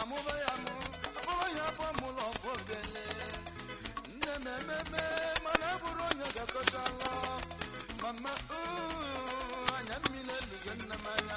amụba ya mụ akpọrọ ya afọ mụlọ bụbele nne m ememe mana bụrụ onye mama anya mmiri elugo nne m anya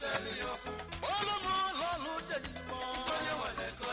tẹ́lẹ̀ yọ. olómọ lọ́lù jẹ̀lì mọ́. onye wẹ̀lẹ̀ kọ